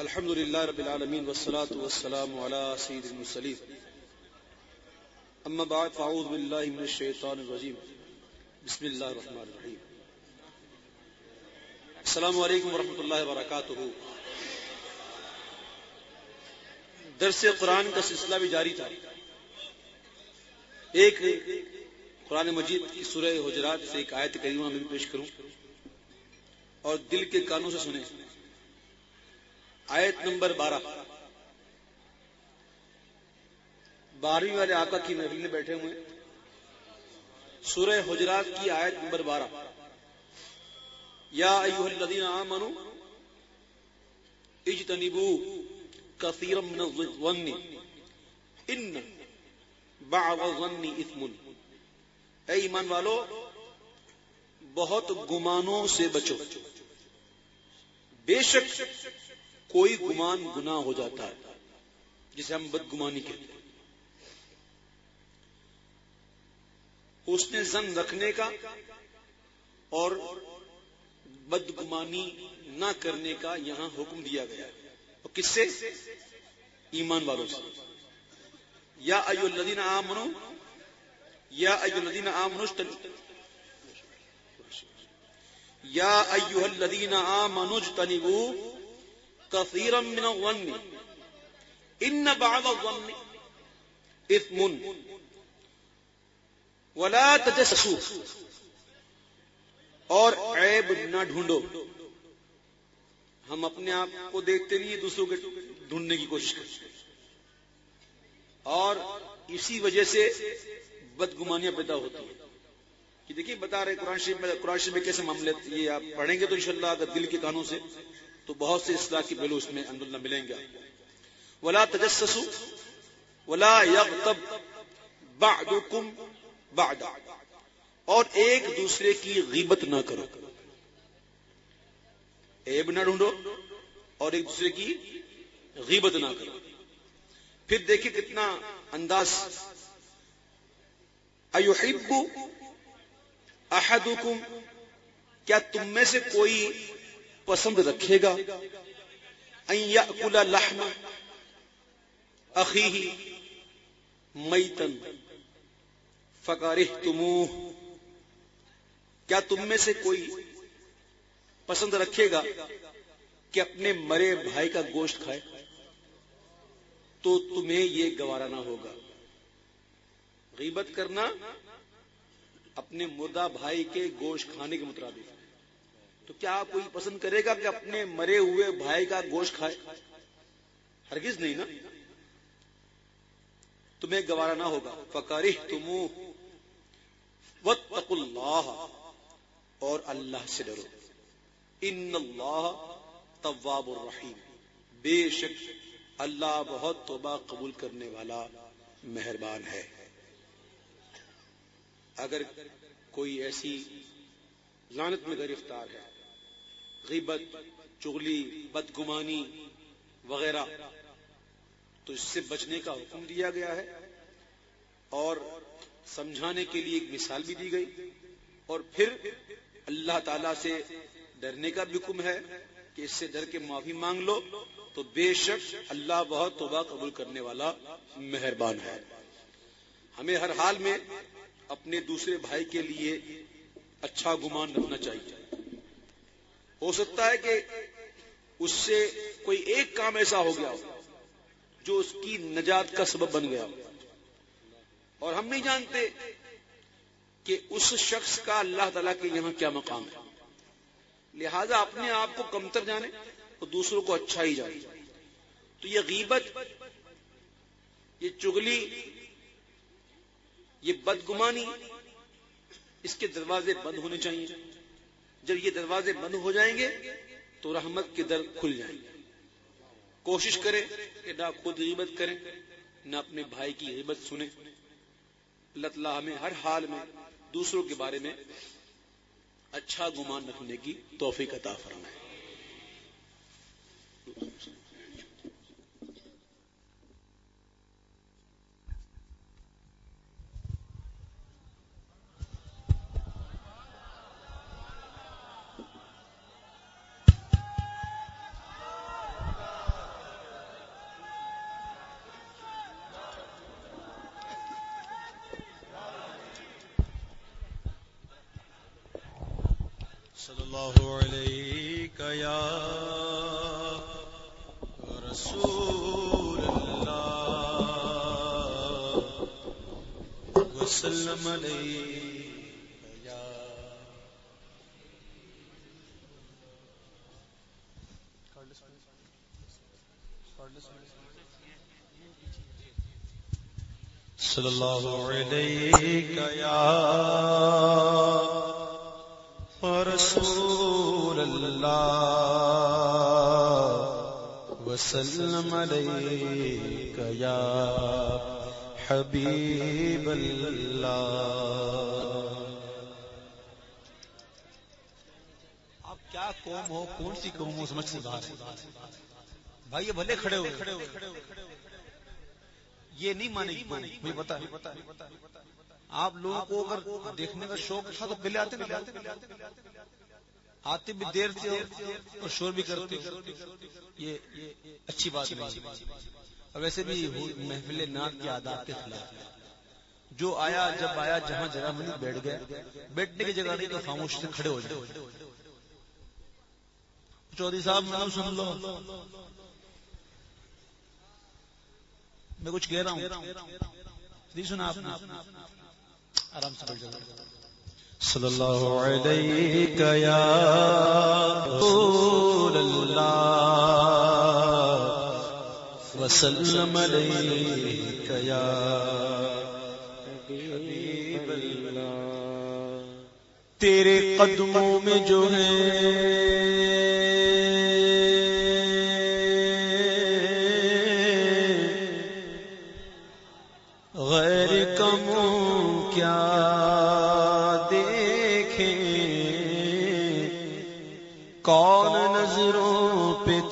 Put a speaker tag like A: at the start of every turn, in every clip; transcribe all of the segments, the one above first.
A: الحمد لله رب العالمين والصلاة والسلام على سيد المرسلين أما بعد فأعوذ بالله من الشيطان الرجيم بسم الله الرحمن الرحيم السلام عليكم ورحمة الله وبركاته درس قرآن کا سلسلہ بھی جاری تھا. ایک قرآن مجید کی سورہ حجرات سے ایک آیت کریمہ میں بھی پیش کروں اور دل کے کانوں سے سنیں. آیت نمبر بارہ۔ بارہویں والے آقا کی محفل میں بیٹھے ہوئے سورہ حجرات کی آیت نمبر بارہ۔ یا ایوہ الذین آمنوا اجتنبوا کثیرا من الظن ان بعض الظن اثم۔ اے ایمان والو، بہت گمانوں سے بچو۔ بے شک کوئی گمان گنا ہو جاتا ہے، جسے ہم بدگمانی کہتے ہیں۔ اس نے زن رکھنے کا اور بدگمانی نہ کرنے کا یہاں حکم دیا گیا۔ اور کس سے؟ ایمان والوں سے۔ یا ایو الذین آمنو، یا ایو الذین آمنو یا ایو الذین آمنو اجتنبوا كثيرا من الظن. ان بعض الظن اثم ولا تجسسوا. اور عیب نہ ڈھونڈو. ہم اپنے آپ کو دیکھتے نہیں دوسروں کے ڈھونڈنے کی کوشش کرتے اور اسی وجہ سے بدگمانیاں پیدا ہوتی ہیں۔ کہ دیکھیے، بتا رہے قرآن شریف میں، قرآن شریف میں کیسے معاملے، یہ آپ پڑھیں گے تو انشاءاللہ، اگر دل کے کانوں سے تو بہت سے اصلاح کی پہلو اس میں الحمد ملیں گے۔ ولا تجسس ولا یغتب بعضکم بعد اور ایک دوسرے کی غیبت نہ کرو۔ عیب نہ ڈھونڈو اور ایک دوسرے کی غیبت نہ کرو۔ پھر دیکھیں کتنا انداز۔ ایحب احدکم کیا تم میں سے کوئی پسند رکھے گا۔ لحم اخی میتن فکار کیا تم میں سے کوئی پسند رکھے گا کہ اپنے مرے بھائی کا گوشت کھائے؟ تو تمہیں یہ گوارا نہ ہوگا۔ غیبت کرنا اپنے مردہ بھائی کے گوشت کھانے کے مطابق۔ تو کیا کوئی پسند کرے گا کہ اپنے مرے ہوئے بھائی کا گوشت کھائے؟ ہرگز نہیں نا؟ تمہیں گوارا نہ ہوگا۔ فکاری تم اللہ اور اللہ سے ڈرو۔ ان اللہ طواب الرحیم بے شک اللہ بہت توبہ قبول کرنے والا مہربان ہے۔ اگر کوئی ایسی لانت میں گرفتار ہے غیبت، چغلی، بدگمانی وغیرہ۔ تو اس سے بچنے کا حکم دیا گیا ہے اور سمجھانے کے لیے ایک مثال بھی دی گئی۔ اور پھر اللہ تعالی سے ڈرنے کا بھی حکم ہے کہ اس سے ڈر کے معافی مانگ لو۔ تو بے شک اللہ بہت توبہ قبول کرنے والا مہربان ہے۔ ہمیں ہر حال میں اپنے دوسرے بھائی کے لیے اچھا گمان رکھنا چاہیے۔ ہو سکتا ہے کہ اس سے کوئی ایک کام ایسا ہو گیا جو اس کی نجات کا سبب بن گیا اور ہم نہیں جانتے کہ اس شخص کا اللہ تعالی کے یہاں کیا مقام ہے۔ لہذا اپنے آپ کو کمتر جانے اور دوسروں کو اچھا ہی جانے۔ تو یہ غیبت، یہ چگلی، یہ بدگمانی اس کے دروازے بند ہونے چاہیے۔ جب یہ دروازے بند ہو جائیں گے تو رحمت کے در کھل جائیں گے۔ کوشش کریں کہ نہ خود غیبت کریں، نہ اپنے بھائی کی غیبت سنیں۔ اللہ تعالیٰ ہمیں ہر حال میں دوسروں کے بارے میں اچھا گمان رکھنے کی توفیق عطا فرمائے۔ صلی اللہ علیہ یا رسول اللہ وسلم علیہ صلی اللہ علیہ رسول وسلم علیہ یا حبیب اللہ
B: آپ کیا قوم ہو؟ کون سی قوم ہو؟ سمجھ سے بات بھائی، یہ بھلے کھڑے ہوئے کھڑے ہوئے یہ نہیں مانے گی مجھے بتا آپ لوگوں کو اگر دیکھنے کا شوق تھا تو پہلے آتے آتے بھی دیر سے اور شور بھی کرتے یہ اچھی بات نہیں۔ ویسے بھی محفل نات کے آداب کے خلاف۔ جو آیا، جب آیا، جہاں جگہ میں بیٹھ گئے بیٹھنے کی جگہ نہیں تو خاموش سے کھڑے ہو جائے۔ چودھری صاحب سن لو۔ میں کچھ کہہ رہا ہوں۔ سنا آرام سے بیٹھ جاؤ۔
A: صلی اللہ علیہ یا رسول اللہ وسلم علیہ یا حبیب اللہ تیرے قدموں میں جو ہے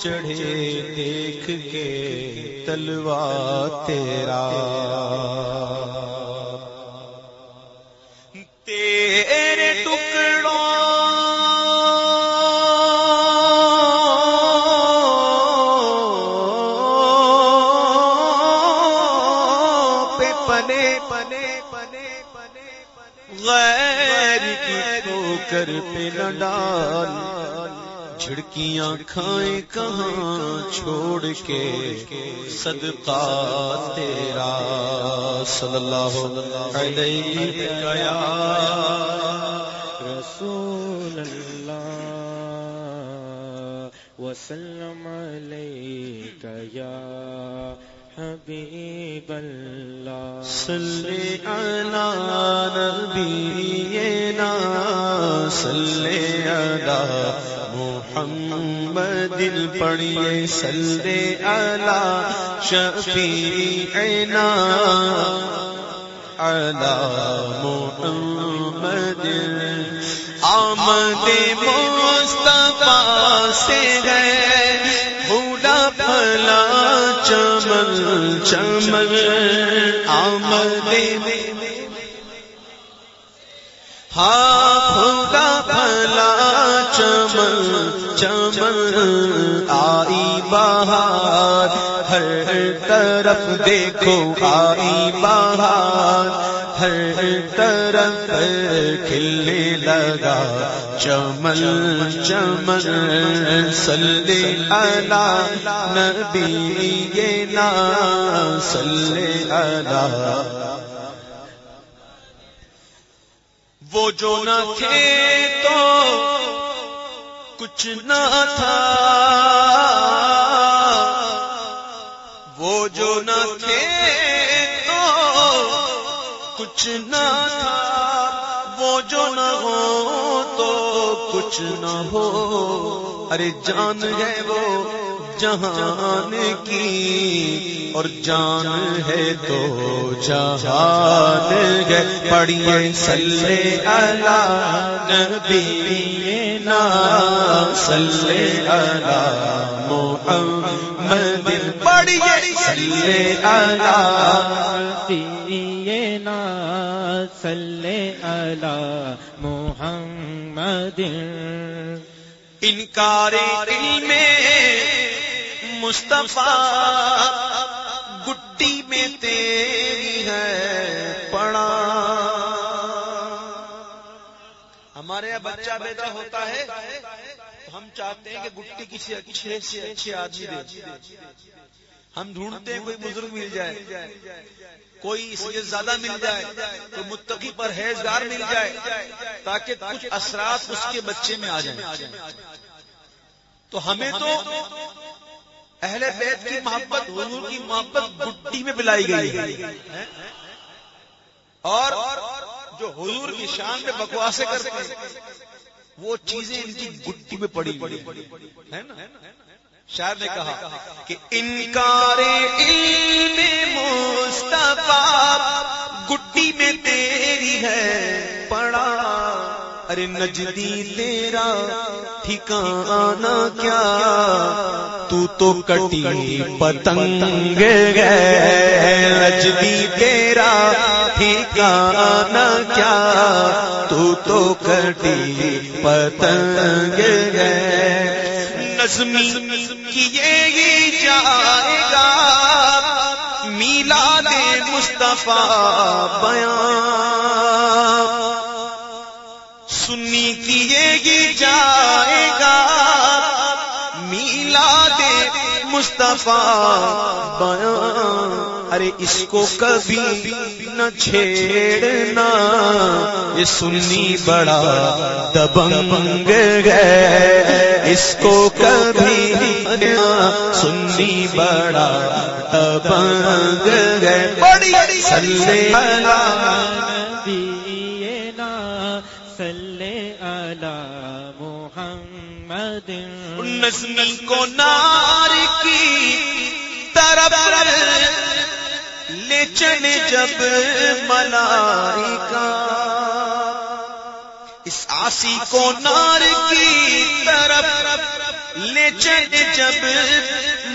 A: چڑھے دیکھ کے تلوا تیرا۔ تیرے ٹکڑوں پہ پنے پنے پنے پنے غیر کی کر پہ نہ ڈال۔ جھڑکیاں کھائیں کہاں؟ چھوڑ کے صدقہ تیرا۔ صلی اللہ علیہ گیا رسول اللہ وسلم علیہ یا حبیب اللہ۔ صلی علی نبینا صلی علی محمد پڑھیے سلے اللہ شفیع عینا محمد. آمد مصطفیٰ سے ہے. بوڑھا پھلا چمن چمن. آمد. ہاں. بہار ہر طرف دیکھو آئی بہار ہر طرف کھلنے لگا، چمن چمن سلے اللہ، نبی نا سلے اللہ۔ وہ جو نہ تھے تو کچھ نہ تھا۔ وہ جو نہ تھے تو کچھ نہ تھا۔ وہ جو نہ ہو تو کچھ نہ ہو۔ ارے جان ہے وہ جہان کی اور جان ہے تو جہان ہے۔ پڑھیے سلے اللہ نبی نا سلے اللہ محمد۔ پڑھیے سلے اللہ نا سلے اللہ محمد۔ انکار علم مصطفیٰ، گٹی میں تیری ہے پڑا۔ ہمارے یہاں بچہ بیٹا ہوتا ہے، تو ہم چاہتے ہیں کہ گٹی کسی اچھے سے اچھے آدمی دے۔ ہم ڈھونڈتے ہیں کوئی بزرگ مل جائے۔ کوئی اس سے زیادہ مل جائے، کوئی متقی پر ہیزگار مل جائے، تاکہ کچھ اثرات اس کے بچے میں آ جائیں۔ تو ہمیں تو اہل بیت کی محبت، حضور کی محبت گٹی میں پلائی گئی اور جو حضور کی شان میں بکواسے کرتے ہیں، وہ چیزیں ان کی گٹی میں پڑی پڑی ہے نا؟ شاعر نے کہا کہ انکار علم مصطفیٰ گٹی میں تیری ہے پڑا ارے نجدی تیرا ٹھکانا کیا؟ تو تو کٹی پتنگ گئے نجدی تیرا ٹھکانا کیا؟ تو تو کٹی پتنگ گئے نظمی کیے جائے گا۔ میلا دے مصطفیٰ بیان۔ سنی کیے گی جائے گا۔ میلا دے مصطفیٰ بیان۔ ارے اس کو کبھی نہ چھیڑنا۔ یہ سنی بڑا دبنگ گئے اس کو کبھی نہ سنی بڑا دبنگ گئے بڑی سلے محمد نسنی کو نار کی طرف لے چلے جب ملائی کا۔ اس آسی کو نار کی طرف لے چلے جب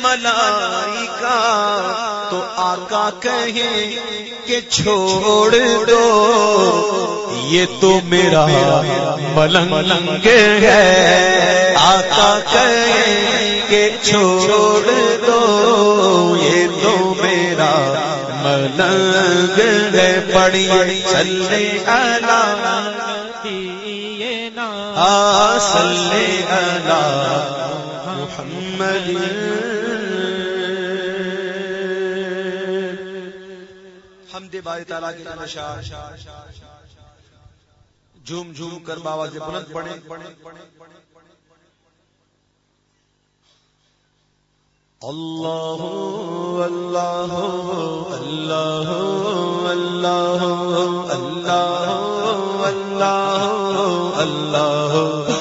A: ملائی کا تو آقا کہیں کہ چھوڑ دو، یہ تو میرا ملنگ ملنگ ہے۔ آقا کہیں کہ چھوڑ دو، یہ تو میرا ملنگ ہے۔ پڑی چلے اللہ صلی اللہ محمد ہم تعالیٰ کی نشا جھوم جھوم کر بابا سے بلند پڑے اللہ اللہ اللہ اللہ اللہ اللہ اللہ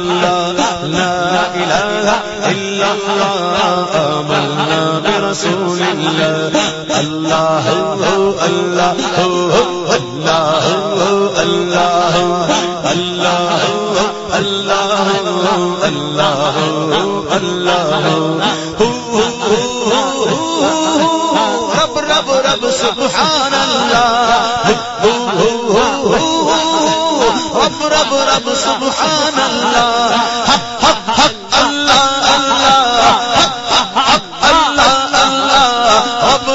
A: اللہ اللہ اللہ اللہ ہو اللہ ہو اللہ ہو اللہ اللہ ہو اللہ ہو اللہ ہو اللہ ہو رب رب رب سبحان اللہ رب رب رب سبحان اللہ حق حق اللہ اللہ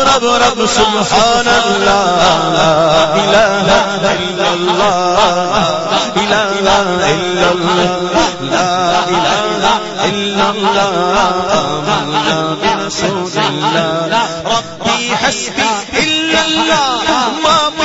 A: رب رب سبحان اللہ لا الہ الا اللہ الہ الا اللہ لا الہ الا اللہ آمنا برسول اللہ ربي حسبي إلا الله ما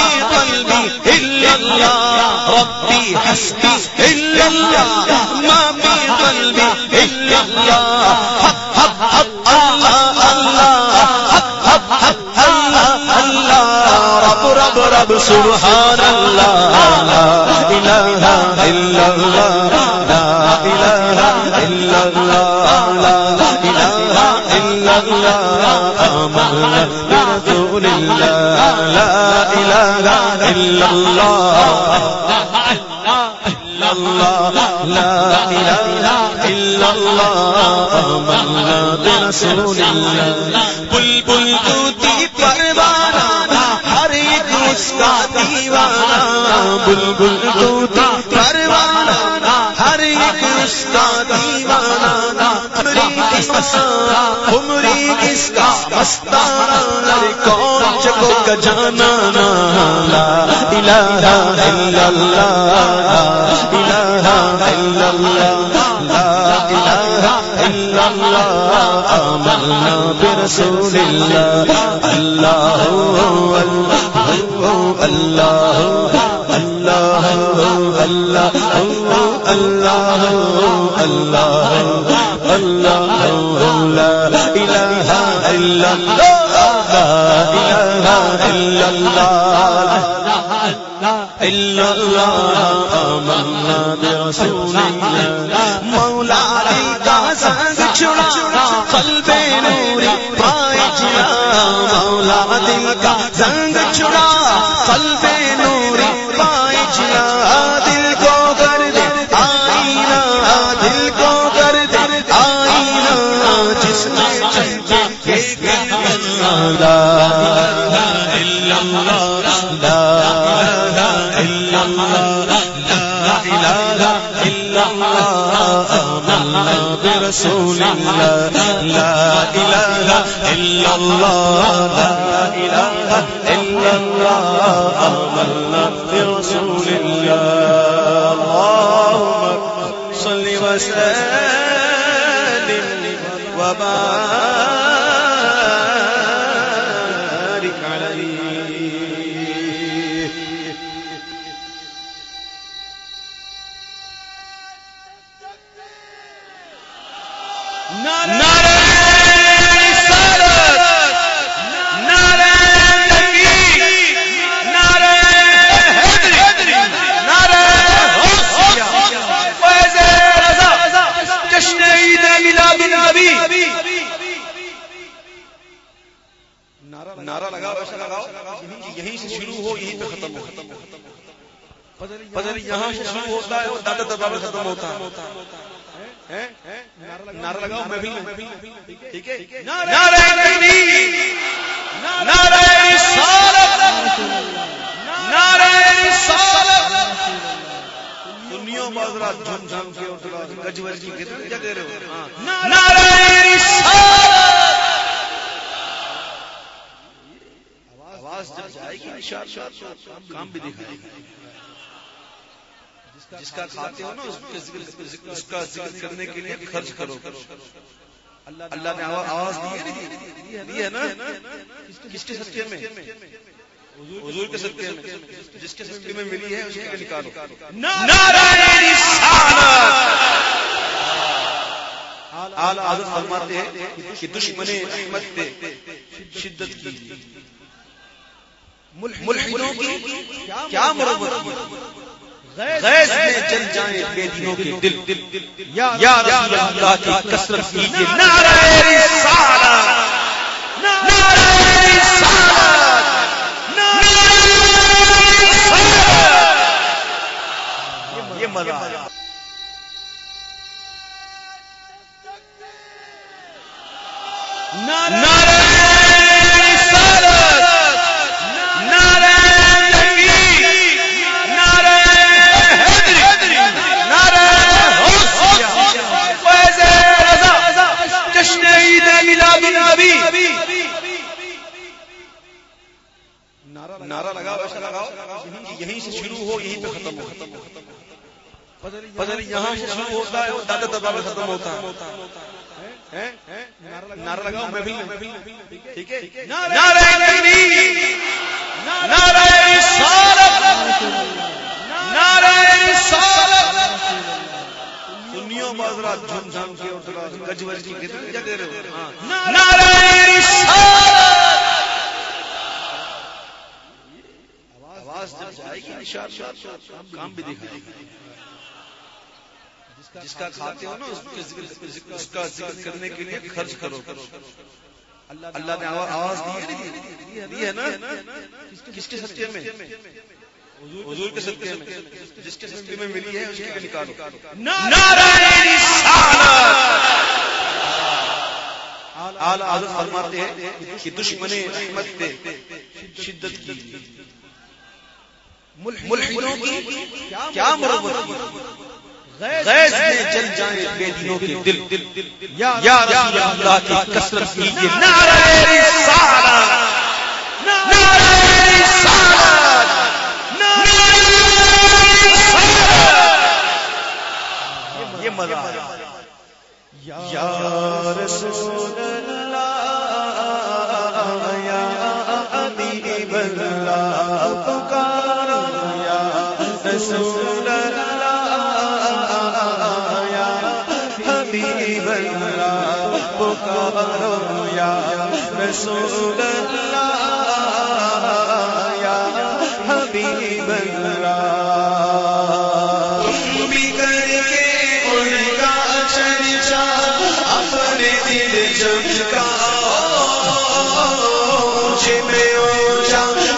A: قلبي إلا الله ربي حسبي إلا الله ما في قلبي إلا الله حق حق حق الله الله حق حق حق الله الله رب رب رب سبحان الله لا إله إلا الله لا إله إلا الله لا إله اللہ محمد لا الہ الا اللہ اللہ لا الہ توتی پروانہ ہر ایک اس کا دیوانہ بلبل توتی پروانا ہر ایک اس کا دیوانہ عمری کس کا مستانہ کون چکو لا الہ الا اللہ الہ الا اللہ لا الہ الا اللہ آمنا برسول اللہ اللہ اللہ اللہ اللہ اللہ اللہ اللہ اللہ مولا کا سانس چھڑا نوری مولا دل کا سنگ چھڑا قلب برسول اللہ لا الہ الا اللہ لا الہ الا اللہ آمنا برسول اللہ اللهم صل وسلم وبارك ذکر کرنے کے لیے خرچ کرو۔ اللہ نے آواز دی ہے نا؟ کس کے سچے میں؟ حضور کے سچے میں۔ جس کے سچے میں ملی ہے اس کے نکالو۔ آل حضرت فرماتے ہیں کہ دشمن احمد پہ شدت کی ملحدوں کی کیا مرمت غیظ میں جل جائیں کے دل۔ یا رسول اللہ کی کثرت کیجیے۔ نعرہ رسالت۔ پتہ نہیں یہاں سے شروع ہوتا ہے دادا دبا میں ختم ہوتا ہے۔ نعرہ لگاؤ میں بھی ٹھیک ہے؟ نعرہ تکبیر نعرہ رسالت۔ نعرہ رسالت۔ سنیوں بازرات جھم جھم کے اور گج وج کی کیا کہہ رہے ہو؟ نعرہ رسالت۔ آواز جب جائے گی کام بھی دکھائے جس کا کھاتے ہو نا، اس کا ذکر کرنے کے لیے خرچ کرو۔ اللہ نے آواز دی ہے نا کس کے سچے میں؟ حضور کے سچے میں۔ جس کے سچے میں ملی ہے، اس کے نکالو۔ آل آدم فرماتے ہیں کہ دشمن احمد پہ شدت کی۔ ملحدوں کی کیا مرمت۔ غیظ میں جل جائیں بے دینوں کے دل۔ یا رسول اللہ کی کثرت کیجیے نعرہ رسالت نعرہ رسالت یہ مزہ یا رسول اللہ رسول اللہ یا حبیب اللہ بھی کر کے ان کا چرچا اپنے دل میں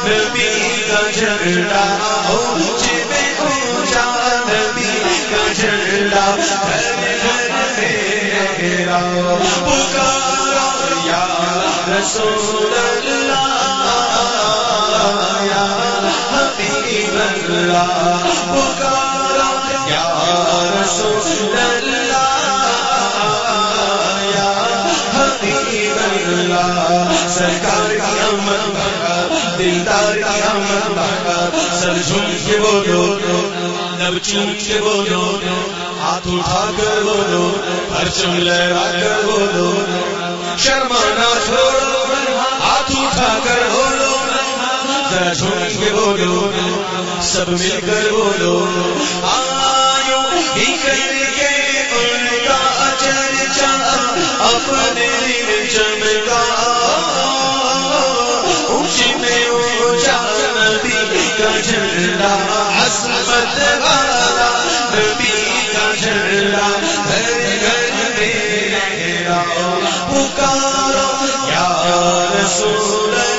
A: نبی کا رسول اللہ یا حبیب اللہ، پکارا یا رسول اللہ، یا حبیب اللہ، سرکار کی امن بھگا دلدار کی امن بھگا سر جھوم کے بولو لب چوم کے بولو ہاتھ اٹھا کر بولو پرچم لہرا کر بولو شرمانا چھوڑو ہاتھ اٹھا کر بولو. ذرا چھوڑ کے بولو. سب مل کر بولو. آیو ہی کر کے ان کا اچر چرچا اپنے دل چمکا اونچی میں اونچا نبی کا جھنڈا. عصمت والا نبی کا جھنڈا. رسول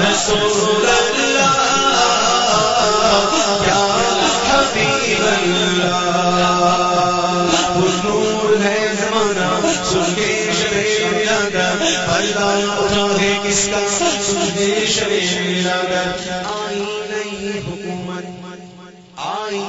A: رسول اللہ یا حبیب اللہ نور ہے زمانہ سن کے شریر لگا اللہ اٹھا ہے کس کا سن کے شریر لگا آئی نئی حکومت آئی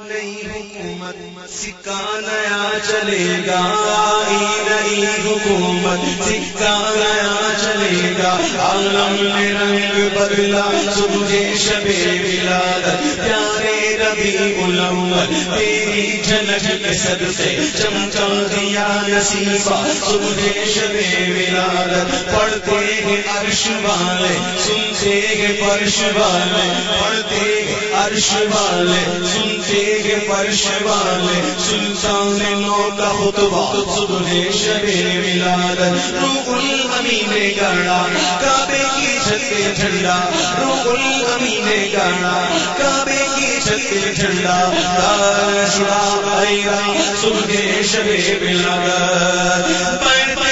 A: نئی حکومت سکہ نیا چلے گا، آئی نئی حکومت، سکہ نیا چلے گا عالم میں رنگ بدلا سمجھے شبے ولادت پیارے ربی علم، تیری جھلک کے سد سے چمکا دیا نصیبہ صبح شب ولادت پڑھتے ہیں عرش والے، سنتے ہیں فرش والے، پڑھتے ہیں عرش والے، سنتے ہیں فرش والے، سلطان نو کا خطبہ صبح شب ولادت روح الامین گانا، کعبے کی چھت پہ جھنڈا، روح الامین گانا، کعبے کی چھت پہ جھنڈا دار شورا آئے گا سنگے شبے بلغت۔ پر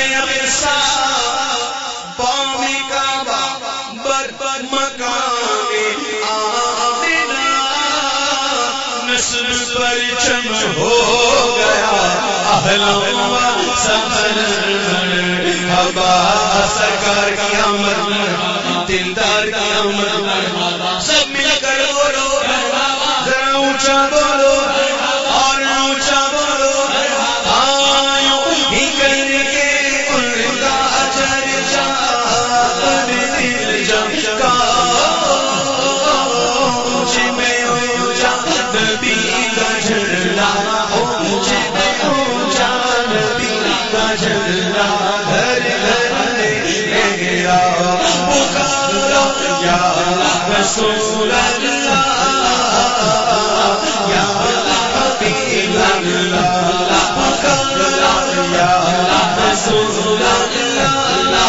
A: پرچم ہو گیا۔ اہلم سفر ہوا سکار قیامت دلدار قیامت۔ رسول اللہ یا حبیب اللہ یا رسول اللہ یا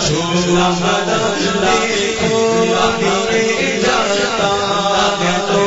A: چھوڑا مدد دیکھو میرے جاتا ہے تو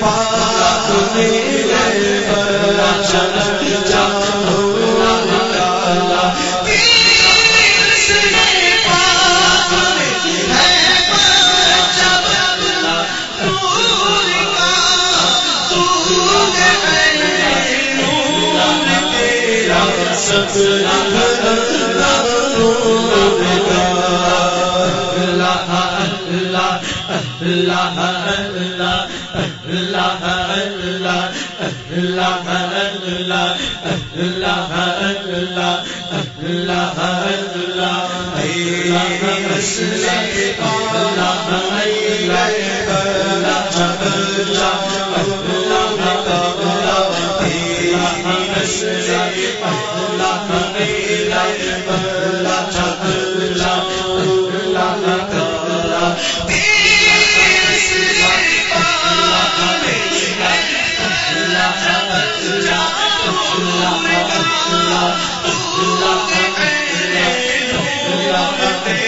A: پاک اللہ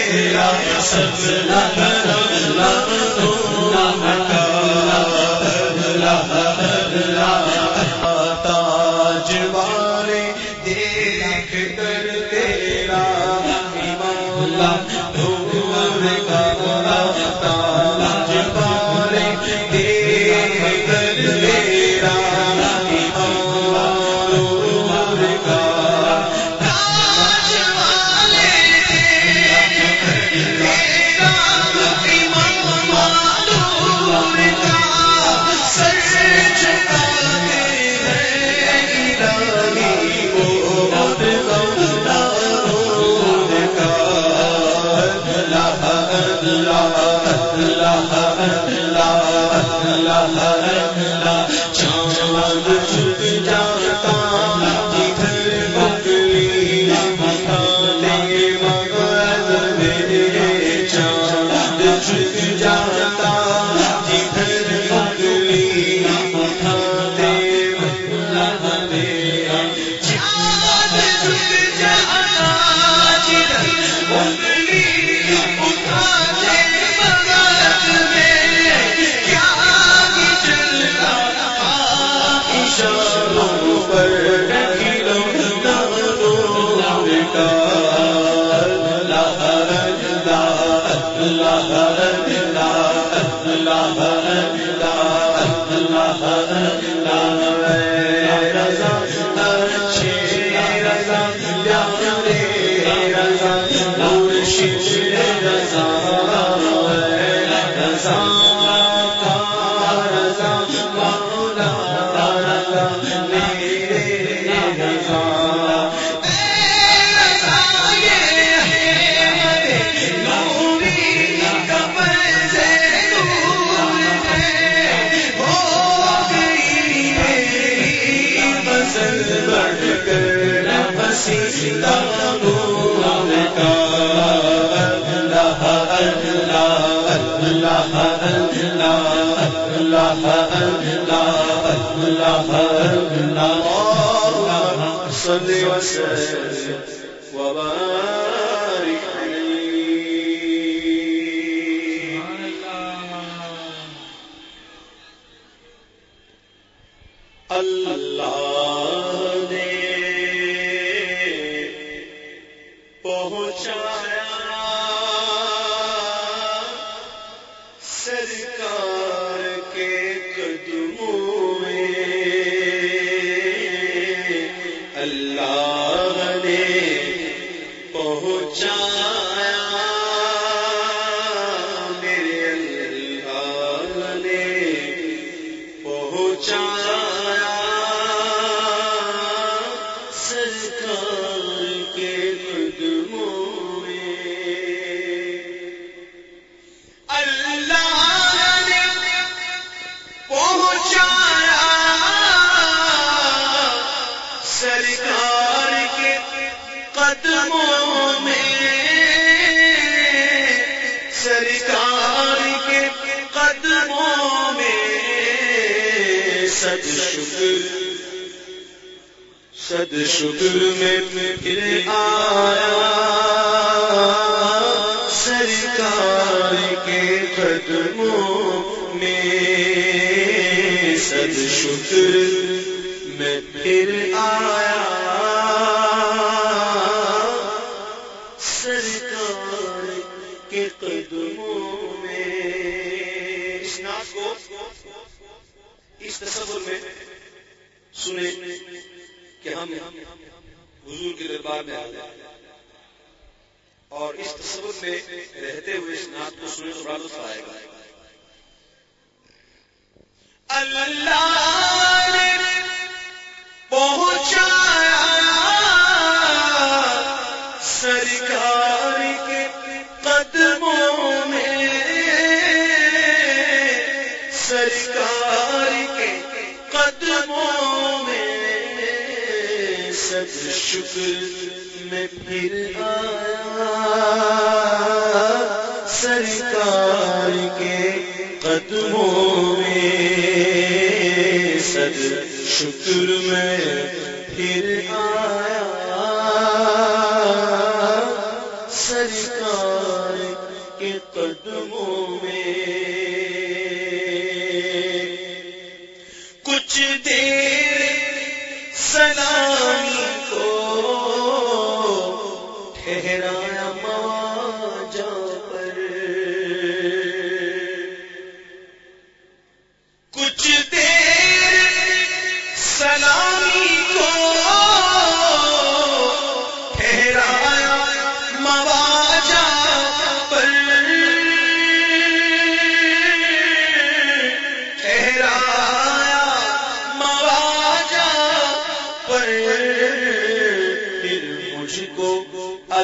A: تیرا سب لگ لگ تو ہے سرکار کے قدموں میں سد شکر میں پھر آیا۔ سرکار کے قدموں میں اس ناز کو اس تصور میں سنے کہ ہم حضور کے دربار میں آ گئے۔ اور اس تصور میں رہتے ہوئے اس نعت کو سنے تو بڑا لطف آئے گا۔ اللہ نے پہنچایا سرکار کے قدموں میں۔ سرکار کے قدموں میں۔ سب شکر میں پھر آیا سرکار کے قدموں میں سر شکر میں پھر آیا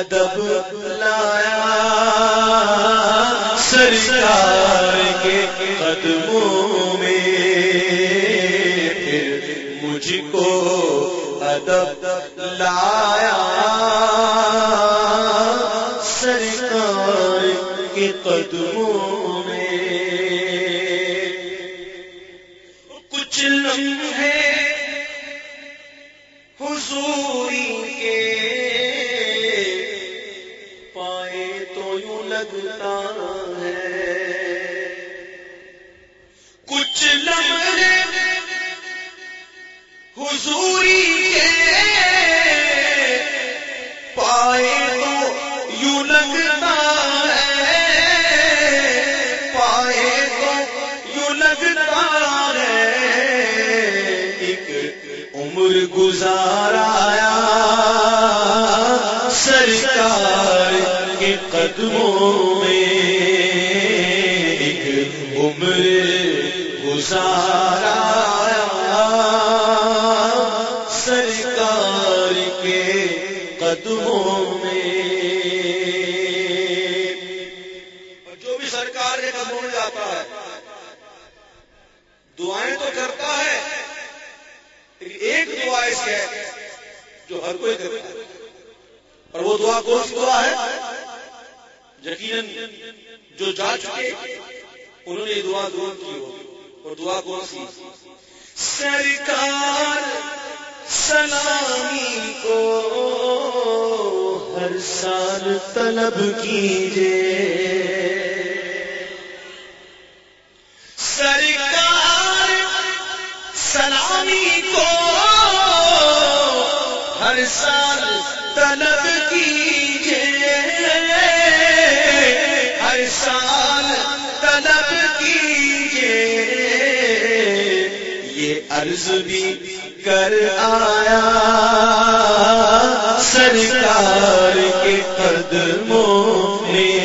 A: ادب لایا سرکار کے قدموں میں پھر مجھ کو ادب ہے جو ہر کوئی کرتا ہے۔ اور وہ دعا کون سی دعا ہے؟
C: یقیناً جو جا چکے انہوں نے دعا ضرور کی ہوگی اور دعا کون سی؟
A: سرکار سلامی کو ہر سال طلب کیجیے۔ سال طلب کیجیے ہر سال طلب کیجیے یہ عرض بھی کر آیا سرکار کے قدموں میں۔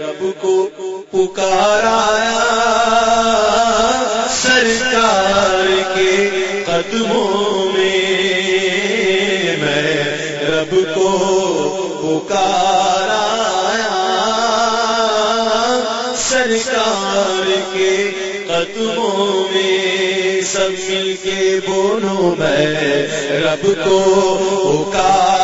A: رب کو پکارا، سرکار کے قدموں میں میں رب کو پکارا، سرکار کے قدموں میں سب مل کے بولو میں رب کو پکارا۔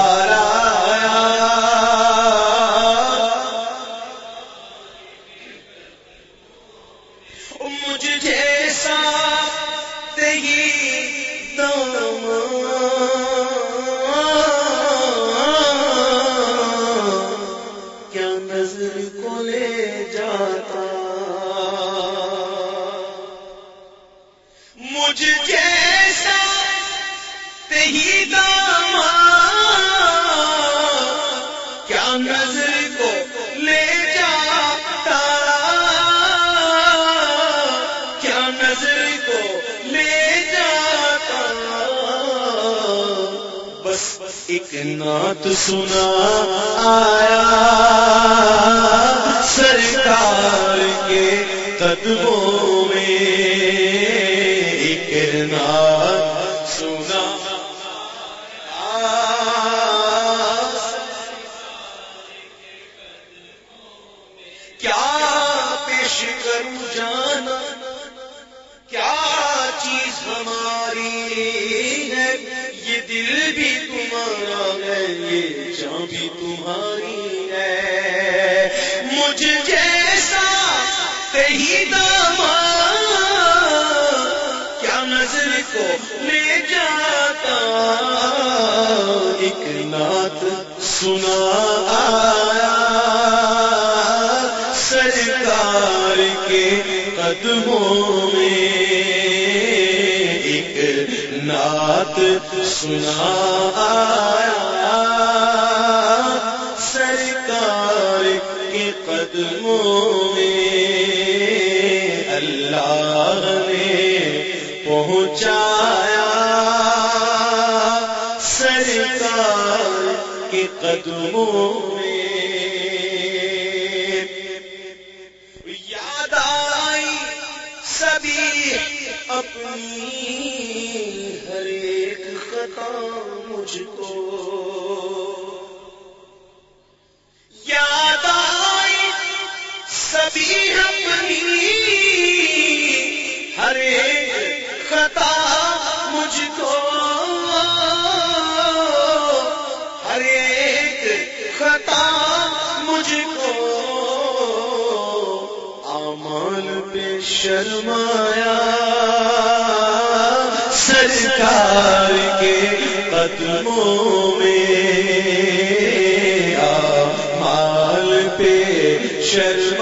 A: بھی تمہاری ہے۔ مجھ جیسا کہیں داما، کیا نظر کو لے جاتا؟ ایک نعت سنا آیا۔ سرکار کے قدموں میں ایک نعت سنا آیا۔ قدموں شرمایا سرکار کے قدموں میں آ مال پہ شرمایا۔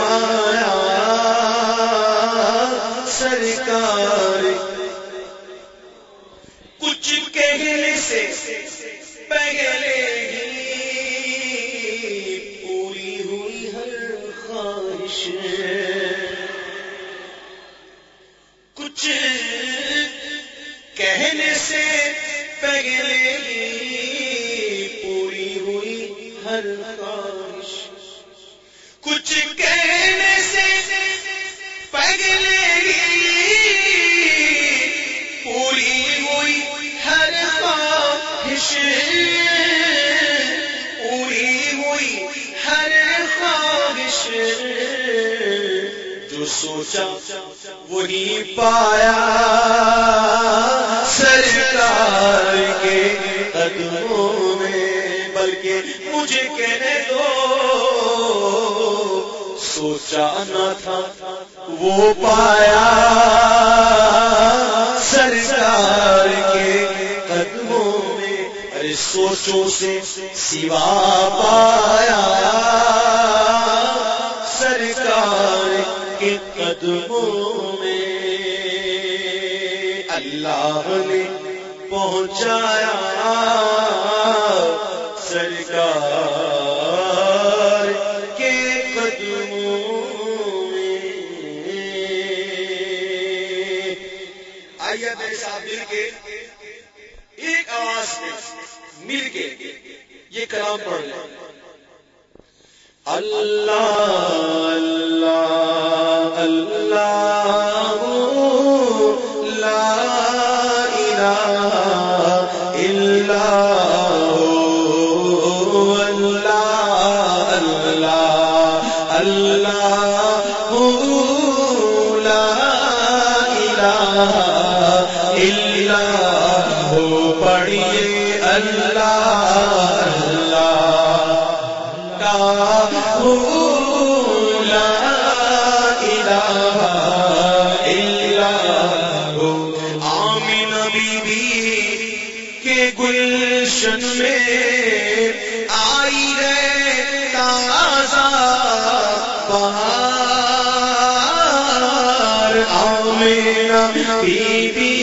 A: بی بی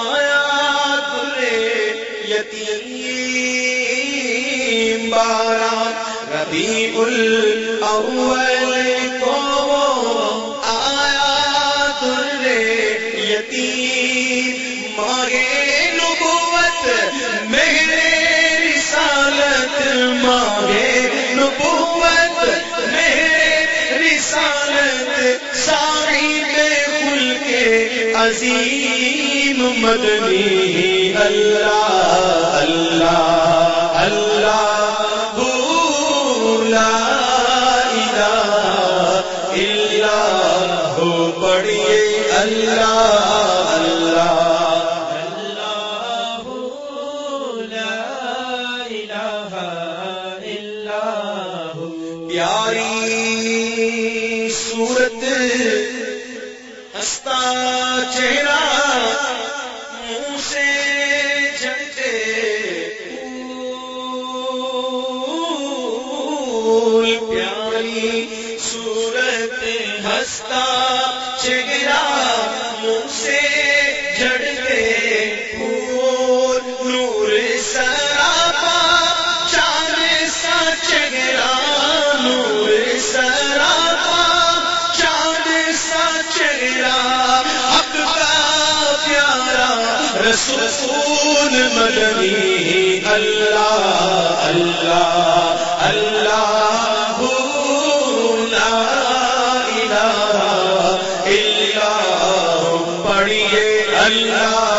A: آیا تلے یتیم بارہ ربیع الاول عظیم مدنی اللہ اللہ۔ زندگی اللہ اللہ اللہ لا الہ اللہ۔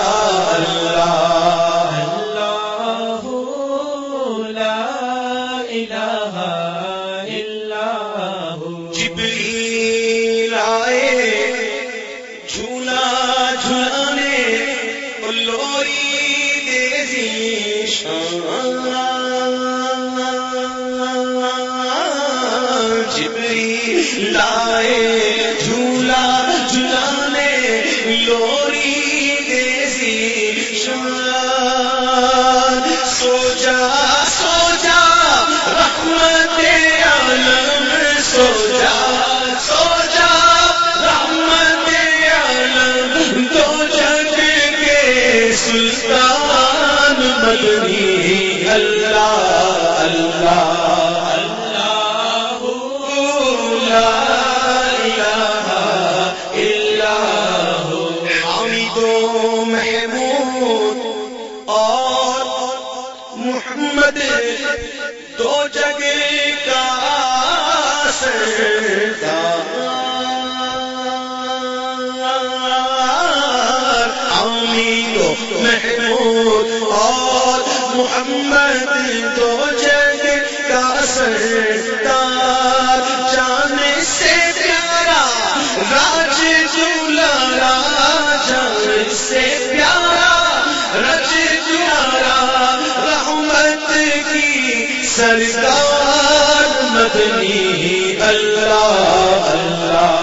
A: محمد دو جگ کا سردار جانے سے پیارا راج دلارا جان سے پیارا رج دلارا رحمت کی سرکار، مدنی اللہ اللہ۔